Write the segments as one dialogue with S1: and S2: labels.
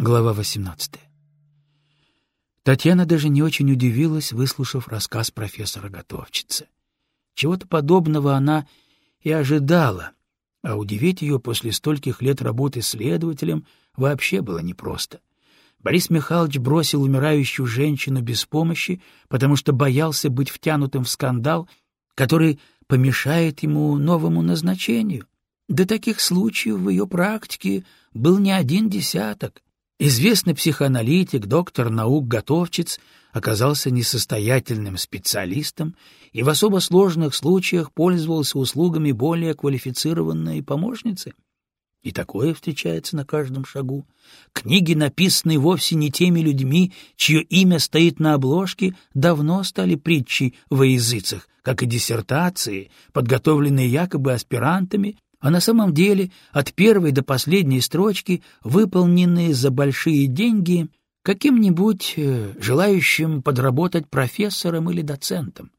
S1: Глава 18. Татьяна даже не очень удивилась, выслушав рассказ профессора-готовчицы. Чего-то подобного она и ожидала, а удивить ее после стольких лет работы следователем вообще было непросто. Борис Михайлович бросил умирающую женщину без помощи, потому что боялся быть втянутым в скандал, который помешает ему новому назначению. До таких случаев в ее практике был не один десяток. Известный психоаналитик, доктор наук Готовчиц оказался несостоятельным специалистом и в особо сложных случаях пользовался услугами более квалифицированной помощницы. И такое встречается на каждом шагу. Книги, написанные вовсе не теми людьми, чье имя стоит на обложке, давно стали притчей во языцах, как и диссертации, подготовленные якобы аспирантами, а на самом деле от первой до последней строчки, выполненные за большие деньги каким-нибудь э, желающим подработать профессором или доцентом.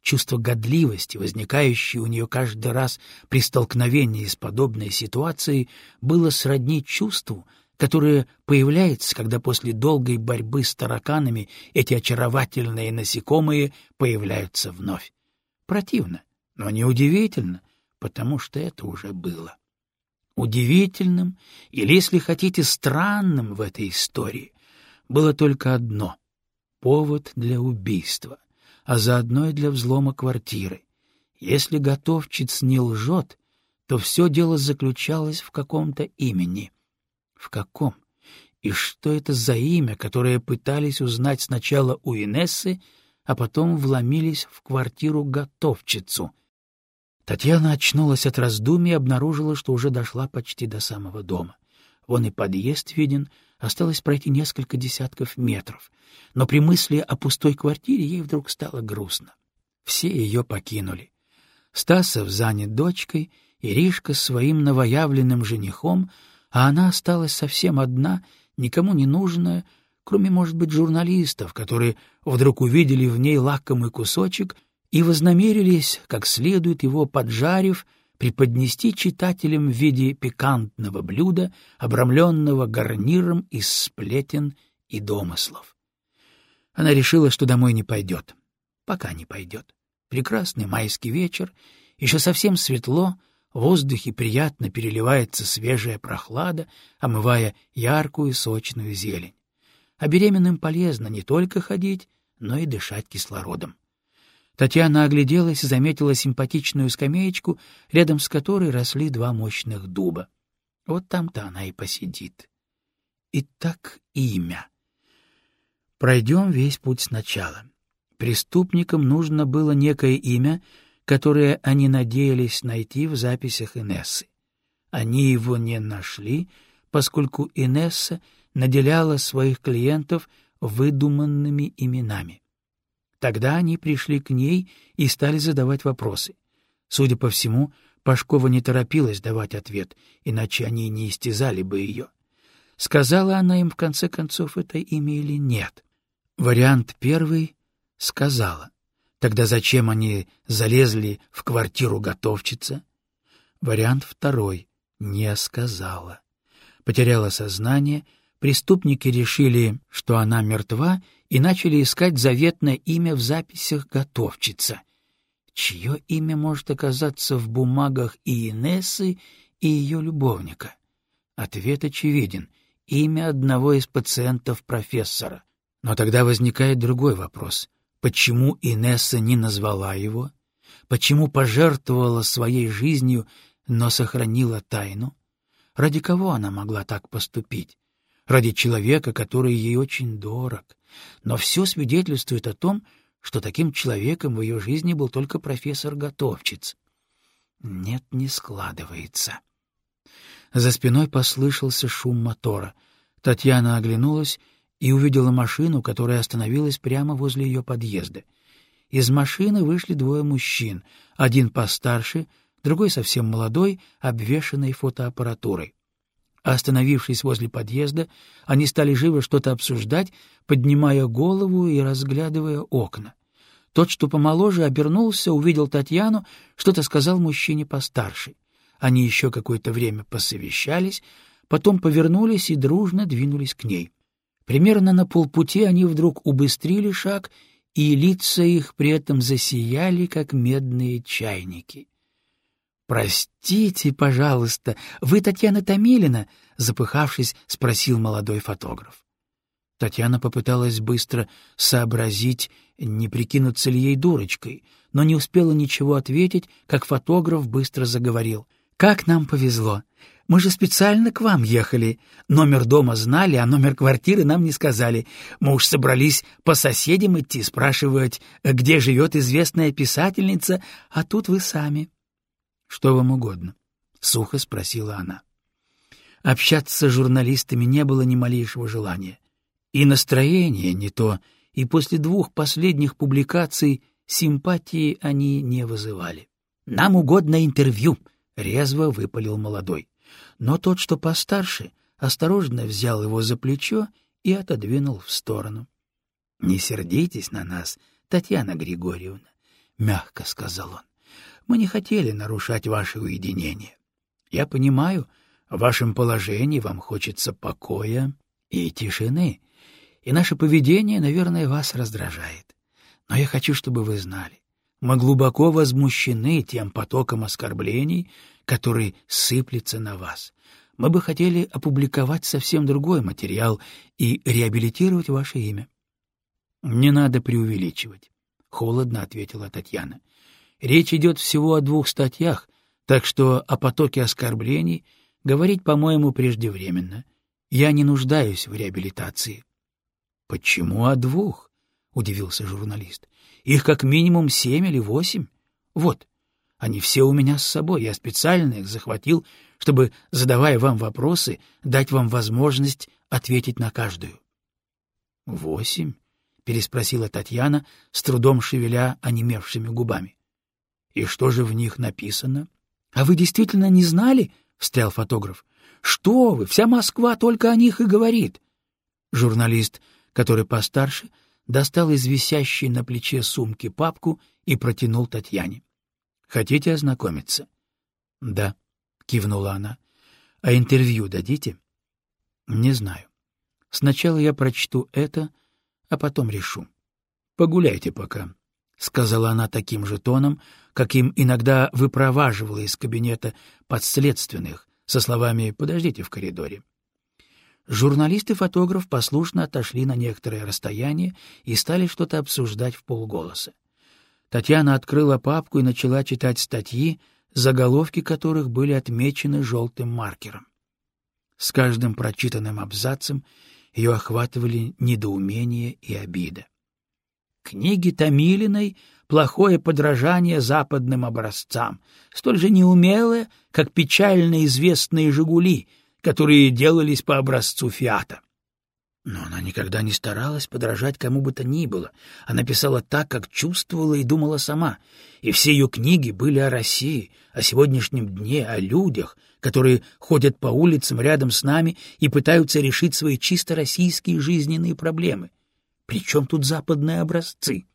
S1: Чувство годливости, возникающее у нее каждый раз при столкновении с подобной ситуацией, было сродни чувству, которое появляется, когда после долгой борьбы с тараканами эти очаровательные насекомые появляются вновь. Противно, но неудивительно, потому что это уже было. Удивительным, или, если хотите, странным в этой истории было только одно — повод для убийства, а заодно и для взлома квартиры. Если готовчиц не лжет, то все дело заключалось в каком-то имени. В каком? И что это за имя, которое пытались узнать сначала у Инессы, а потом вломились в квартиру готовчицу — Татьяна очнулась от раздумий и обнаружила, что уже дошла почти до самого дома. Вон и подъезд виден, осталось пройти несколько десятков метров. Но при мысли о пустой квартире ей вдруг стало грустно. Все ее покинули. Стасов занят дочкой, Иришка своим новоявленным женихом, а она осталась совсем одна, никому не нужная, кроме, может быть, журналистов, которые вдруг увидели в ней лакомый кусочек и вознамерились, как следует его поджарив, преподнести читателям в виде пикантного блюда, обрамленного гарниром из сплетен и домыслов. Она решила, что домой не пойдет. Пока не пойдет. Прекрасный майский вечер, еще совсем светло, в воздухе приятно переливается свежая прохлада, омывая яркую сочную зелень. А беременным полезно не только ходить, но и дышать кислородом. Татьяна огляделась и заметила симпатичную скамеечку, рядом с которой росли два мощных дуба. Вот там-то она и посидит. Итак, имя. Пройдем весь путь сначала. Преступникам нужно было некое имя, которое они надеялись найти в записях Инессы. Они его не нашли, поскольку Инесса наделяла своих клиентов выдуманными именами. Тогда они пришли к ней и стали задавать вопросы. Судя по всему, Пашкова не торопилась давать ответ, иначе они не истязали бы ее. Сказала она им в конце концов это имя или нет? Вариант первый — сказала. Тогда зачем они залезли в квартиру готовчица? Вариант второй — не сказала. Потеряла сознание, преступники решили, что она мертва, и начали искать заветное имя в записях готовчица. Чье имя может оказаться в бумагах и Инессы, и ее любовника? Ответ очевиден — имя одного из пациентов профессора. Но тогда возникает другой вопрос. Почему Инесса не назвала его? Почему пожертвовала своей жизнью, но сохранила тайну? Ради кого она могла так поступить? Ради человека, который ей очень дорог, но все свидетельствует о том, что таким человеком в ее жизни был только профессор Готовчиц. Нет, не складывается. За спиной послышался шум мотора. Татьяна оглянулась и увидела машину, которая остановилась прямо возле ее подъезда. Из машины вышли двое мужчин, один постарше, другой совсем молодой, обвешанный фотоаппаратурой. Остановившись возле подъезда, они стали живо что-то обсуждать, поднимая голову и разглядывая окна. Тот, что помоложе, обернулся, увидел Татьяну, что-то сказал мужчине постарше. Они еще какое-то время посовещались, потом повернулись и дружно двинулись к ней. Примерно на полпути они вдруг убыстрили шаг, и лица их при этом засияли, как медные чайники. «Простите, пожалуйста, вы Татьяна Томилина?» — запыхавшись, спросил молодой фотограф. Татьяна попыталась быстро сообразить, не прикинуться ли ей дурочкой, но не успела ничего ответить, как фотограф быстро заговорил. «Как нам повезло! Мы же специально к вам ехали. Номер дома знали, а номер квартиры нам не сказали. Мы уж собрались по соседям идти, спрашивать, где живет известная писательница, а тут вы сами». «Что вам угодно?» — сухо спросила она. Общаться с журналистами не было ни малейшего желания. И настроение не то, и после двух последних публикаций симпатии они не вызывали. «Нам угодно интервью», — резво выпалил молодой. Но тот, что постарше, осторожно взял его за плечо и отодвинул в сторону. — Не сердитесь на нас, Татьяна Григорьевна, — мягко сказал он. — Мы не хотели нарушать ваше уединение. Я понимаю, в вашем положении вам хочется покоя и тишины, и наше поведение, наверное, вас раздражает. Но я хочу, чтобы вы знали, мы глубоко возмущены тем потоком оскорблений, который сыплется на вас. Мы бы хотели опубликовать совсем другой материал и реабилитировать ваше имя. — Не надо преувеличивать, — холодно ответила Татьяна. — Речь идет всего о двух статьях, так что о потоке оскорблений говорить, по-моему, преждевременно. Я не нуждаюсь в реабилитации. — Почему о двух? — удивился журналист. — Их как минимум семь или восемь. Вот, они все у меня с собой, я специально их захватил, чтобы, задавая вам вопросы, дать вам возможность ответить на каждую. — Восемь? — переспросила Татьяна, с трудом шевеля онемевшими губами. — И что же в них написано? — А вы действительно не знали? — встрял фотограф. — Что вы, вся Москва только о них и говорит. Журналист, который постарше, достал из висящей на плече сумки папку и протянул Татьяне. Хотите ознакомиться? — Да, — кивнула она. — А интервью дадите? — Не знаю. Сначала я прочту это, а потом решу. — Погуляйте пока, — сказала она таким же тоном, каким иногда выпроваживала из кабинета подследственных, со словами «подождите в коридоре». Журналист и фотограф послушно отошли на некоторое расстояние и стали что-то обсуждать в полголоса. Татьяна открыла папку и начала читать статьи, заголовки которых были отмечены желтым маркером. С каждым прочитанным абзацем ее охватывали недоумение и обида. Книги Томилиной — плохое подражание западным образцам, столь же неумелое, как печально известные «Жигули», которые делались по образцу «Фиата». Но она никогда не старалась подражать кому бы то ни было. Она писала так, как чувствовала и думала сама. И все ее книги были о России, о сегодняшнем дне, о людях, которые ходят по улицам рядом с нами и пытаются решить свои чисто российские жизненные проблемы. Причем тут западные образцы?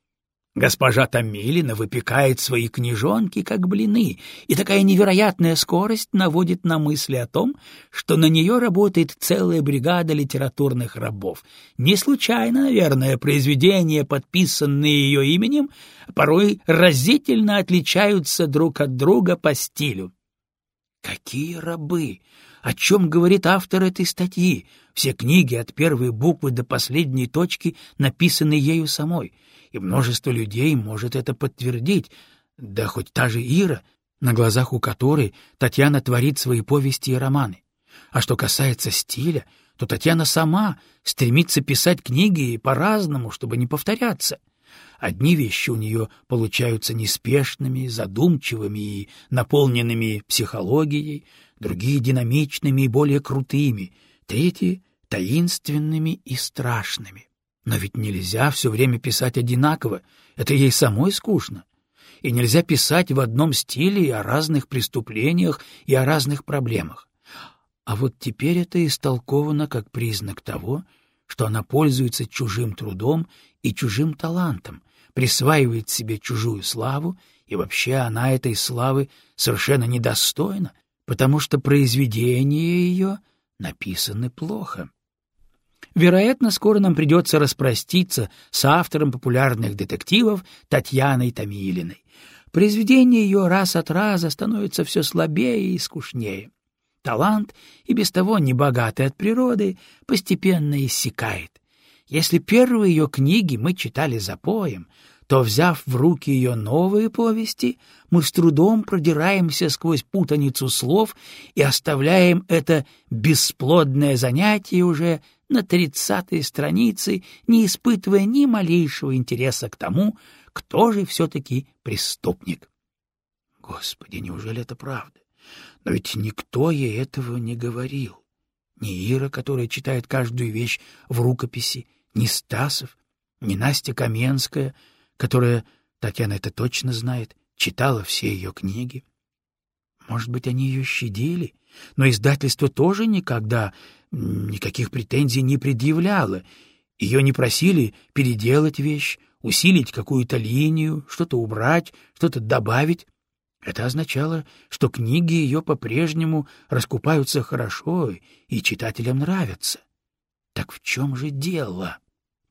S1: Госпожа Томилина выпекает свои книжонки, как блины, и такая невероятная скорость наводит на мысли о том, что на нее работает целая бригада литературных рабов. Не случайно, наверное, произведения, подписанные ее именем, порой разительно отличаются друг от друга по стилю. Какие рабы! О чем говорит автор этой статьи? Все книги от первой буквы до последней точки написаны ею самой — и множество людей может это подтвердить, да хоть та же Ира, на глазах у которой Татьяна творит свои повести и романы. А что касается стиля, то Татьяна сама стремится писать книги по-разному, чтобы не повторяться. Одни вещи у нее получаются неспешными, задумчивыми и наполненными психологией, другие — динамичными и более крутыми, третьи — таинственными и страшными. Но ведь нельзя все время писать одинаково, это ей самой скучно. И нельзя писать в одном стиле о разных преступлениях, и о разных проблемах. А вот теперь это истолковано как признак того, что она пользуется чужим трудом и чужим талантом, присваивает себе чужую славу, и вообще она этой славы совершенно недостойна, потому что произведения ее написаны плохо. Вероятно, скоро нам придется распроститься с автором популярных детективов Татьяной Томилиной. Произведение ее раз от раза становится все слабее и скучнее. Талант, и без того небогатый от природы, постепенно иссякает. Если первые ее книги мы читали за поем, то, взяв в руки ее новые повести, мы с трудом продираемся сквозь путаницу слов и оставляем это бесплодное занятие уже на тридцатой странице, не испытывая ни малейшего интереса к тому, кто же все-таки преступник. Господи, неужели это правда? Но ведь никто ей этого не говорил. Ни Ира, которая читает каждую вещь в рукописи, ни Стасов, ни Настя Каменская, которая, Татьяна это точно знает, читала все ее книги. Может быть, они ее щадили, но издательство тоже никогда никаких претензий не предъявляло. Ее не просили переделать вещь, усилить какую-то линию, что-то убрать, что-то добавить. Это означало, что книги ее по-прежнему раскупаются хорошо и читателям нравятся. Так в чем же дело?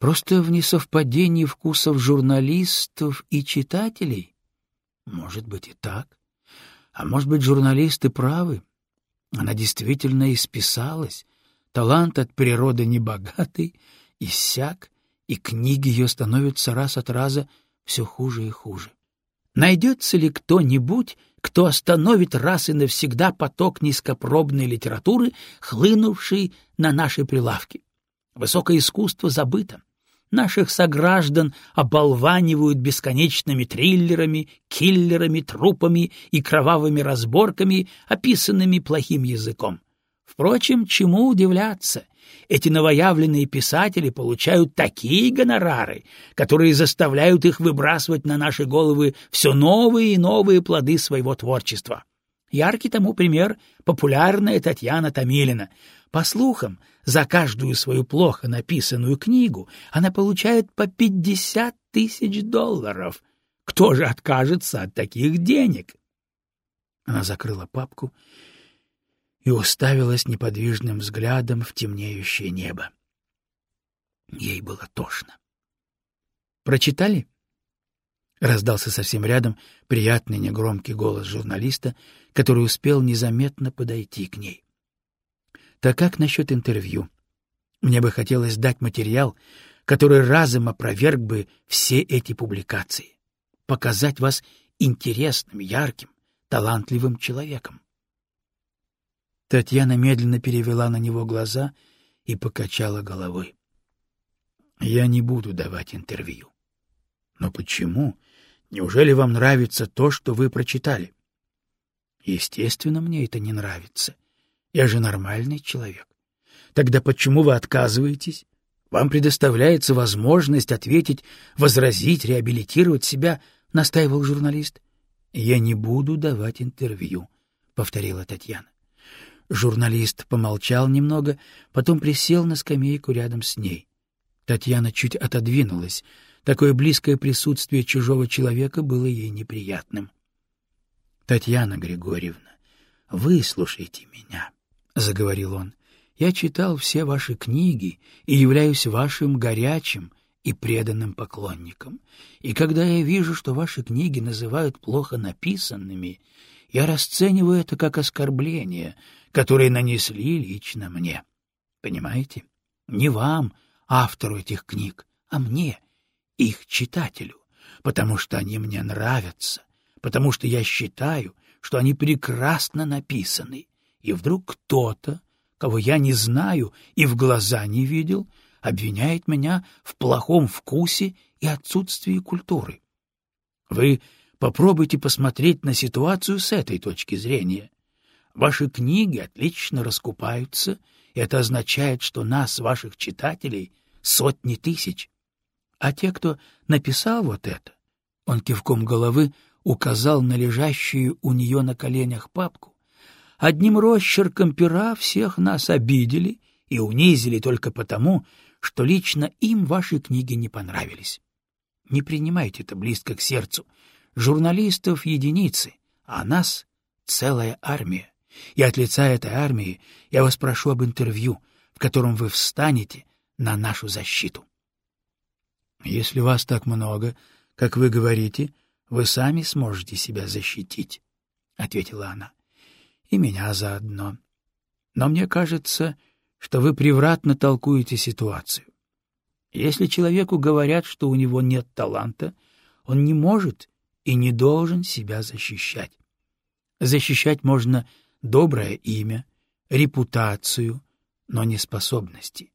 S1: Просто в несовпадении вкусов журналистов и читателей? Может быть и так. А может быть, журналисты правы. Она действительно исписалась. Талант от природы небогатый, иссяк, и книги ее становятся раз от раза все хуже и хуже. Найдется ли кто-нибудь, кто остановит раз и навсегда поток низкопробной литературы, хлынувший на наши прилавки? Высокое искусство забыто. Наших сограждан оболванивают бесконечными триллерами, киллерами, трупами и кровавыми разборками, описанными плохим языком. Впрочем, чему удивляться? Эти новоявленные писатели получают такие гонорары, которые заставляют их выбрасывать на наши головы все новые и новые плоды своего творчества. Яркий тому пример — популярная Татьяна Томилина. По слухам, за каждую свою плохо написанную книгу она получает по пятьдесят тысяч долларов. Кто же откажется от таких денег? Она закрыла папку и уставилась неподвижным взглядом в темнеющее небо. Ей было тошно. «Прочитали?» — раздался совсем рядом приятный негромкий голос журналиста, который успел незаметно подойти к ней. «Так как насчет интервью? Мне бы хотелось дать материал, который разом опроверг бы все эти публикации, показать вас интересным, ярким, талантливым человеком. Татьяна медленно перевела на него глаза и покачала головой. «Я не буду давать интервью». «Но почему? Неужели вам нравится то, что вы прочитали?» «Естественно, мне это не нравится. Я же нормальный человек. Тогда почему вы отказываетесь? Вам предоставляется возможность ответить, возразить, реабилитировать себя», — настаивал журналист. «Я не буду давать интервью», — повторила Татьяна. Журналист помолчал немного, потом присел на скамейку рядом с ней. Татьяна чуть отодвинулась. Такое близкое присутствие чужого человека было ей неприятным. — Татьяна Григорьевна, выслушайте меня, — заговорил он. — Я читал все ваши книги и являюсь вашим горячим и преданным поклонником. И когда я вижу, что ваши книги называют плохо написанными, я расцениваю это как оскорбление — которые нанесли лично мне. Понимаете? Не вам, автору этих книг, а мне, их читателю, потому что они мне нравятся, потому что я считаю, что они прекрасно написаны, и вдруг кто-то, кого я не знаю и в глаза не видел, обвиняет меня в плохом вкусе и отсутствии культуры. Вы попробуйте посмотреть на ситуацию с этой точки зрения. Ваши книги отлично раскупаются, и это означает, что нас, ваших читателей, сотни тысяч. А те, кто написал вот это, он кивком головы указал на лежащую у нее на коленях папку, одним росчерком пера всех нас обидели и унизили только потому, что лично им ваши книги не понравились. Не принимайте это близко к сердцу. Журналистов единицы, а нас целая армия И от лица этой армии я вас прошу об интервью, в котором вы встанете на нашу защиту. Если вас так много, как вы говорите, вы сами сможете себя защитить, — ответила она. — И меня заодно. Но мне кажется, что вы превратно толкуете ситуацию. Если человеку говорят, что у него нет таланта, он не может и не должен себя защищать. Защищать можно доброе имя, репутацию, но не способности.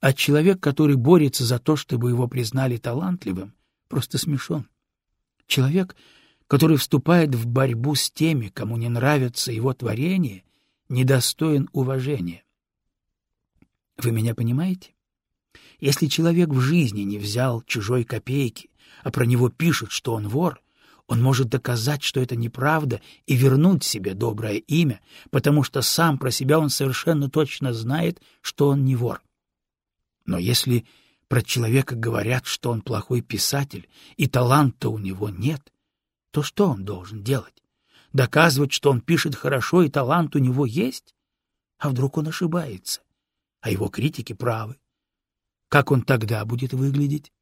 S1: А человек, который борется за то, чтобы его признали талантливым, просто смешон. Человек, который вступает в борьбу с теми, кому не нравятся его творения, недостоин уважения. Вы меня понимаете? Если человек в жизни не взял чужой копейки, а про него пишут, что он вор, он может доказать, что это неправда, и вернуть себе доброе имя, потому что сам про себя он совершенно точно знает, что он не вор. Но если про человека говорят, что он плохой писатель, и таланта у него нет, то что он должен делать? Доказывать, что он пишет хорошо и талант у него есть? А вдруг он ошибается? А его критики правы. Как он тогда будет выглядеть?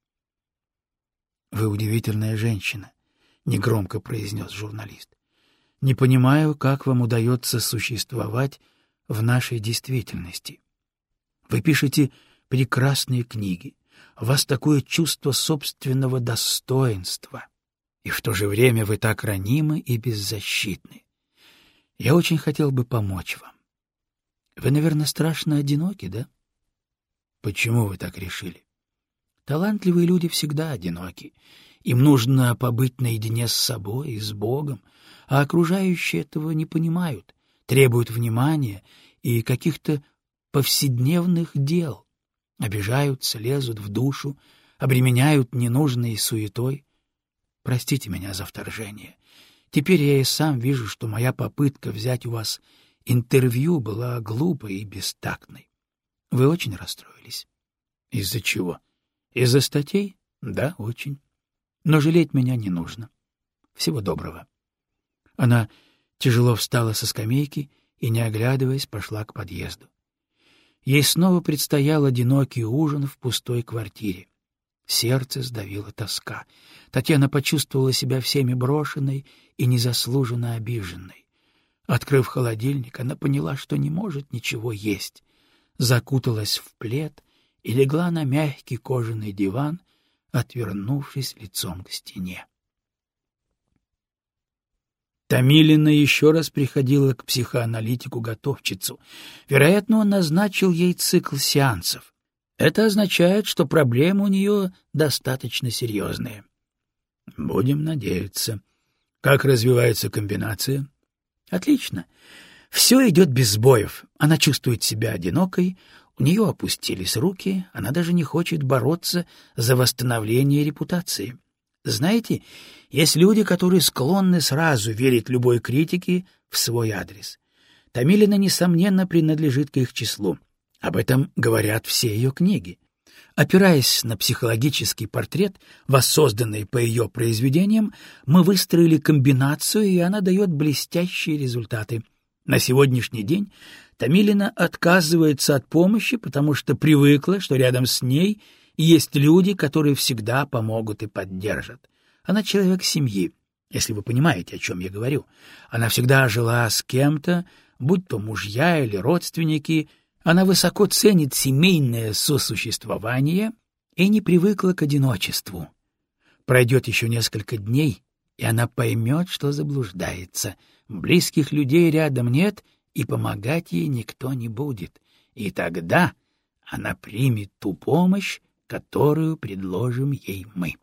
S1: — Вы удивительная женщина, — негромко произнес журналист. — Не понимаю, как вам удается существовать в нашей действительности. Вы пишете прекрасные книги, у вас такое чувство собственного достоинства, и в то же время вы так ранимы и беззащитны. Я очень хотел бы помочь вам. Вы, наверное, страшно одиноки, да? Почему вы так решили? Талантливые люди всегда одиноки. Им нужно побыть наедине с собой и с Богом, а окружающие этого не понимают, требуют внимания и каких-то повседневных дел обижаются, лезут в душу, обременяют ненужной суетой. Простите меня за вторжение. Теперь я и сам вижу, что моя попытка взять у вас интервью была глупой и бестактной. Вы очень расстроились. Из-за чего? Из-за статей? Да, очень. Но жалеть меня не нужно. Всего доброго. Она тяжело встала со скамейки и, не оглядываясь, пошла к подъезду. Ей снова предстоял одинокий ужин в пустой квартире. Сердце сдавило тоска. Татьяна почувствовала себя всеми брошенной и незаслуженно обиженной. Открыв холодильник, она поняла, что не может ничего есть. Закуталась в плед и легла на мягкий кожаный диван, отвернувшись лицом к стене. Томилина еще раз приходила к психоаналитику-готовчицу. Вероятно, он назначил ей цикл сеансов. Это означает, что проблемы у нее достаточно серьезные. Будем надеяться. Как развивается комбинация? Отлично. Все идет без сбоев. Она чувствует себя одинокой, у нее опустились руки, она даже не хочет бороться за восстановление репутации. Знаете, есть люди, которые склонны сразу верить любой критике в свой адрес. Тамилина, несомненно, принадлежит к их числу. Об этом говорят все ее книги. Опираясь на психологический портрет, воссозданный по ее произведениям, мы выстроили комбинацию, и она дает блестящие результаты. На сегодняшний день Тамилина отказывается от помощи, потому что привыкла, что рядом с ней есть люди, которые всегда помогут и поддержат. Она человек семьи, если вы понимаете, о чем я говорю. Она всегда жила с кем-то, будь то мужья или родственники. Она высоко ценит семейное сосуществование и не привыкла к одиночеству. Пройдет еще несколько дней, и она поймет, что заблуждается. Близких людей рядом нет, и помогать ей никто не будет. И тогда она примет ту помощь, которую предложим ей мы.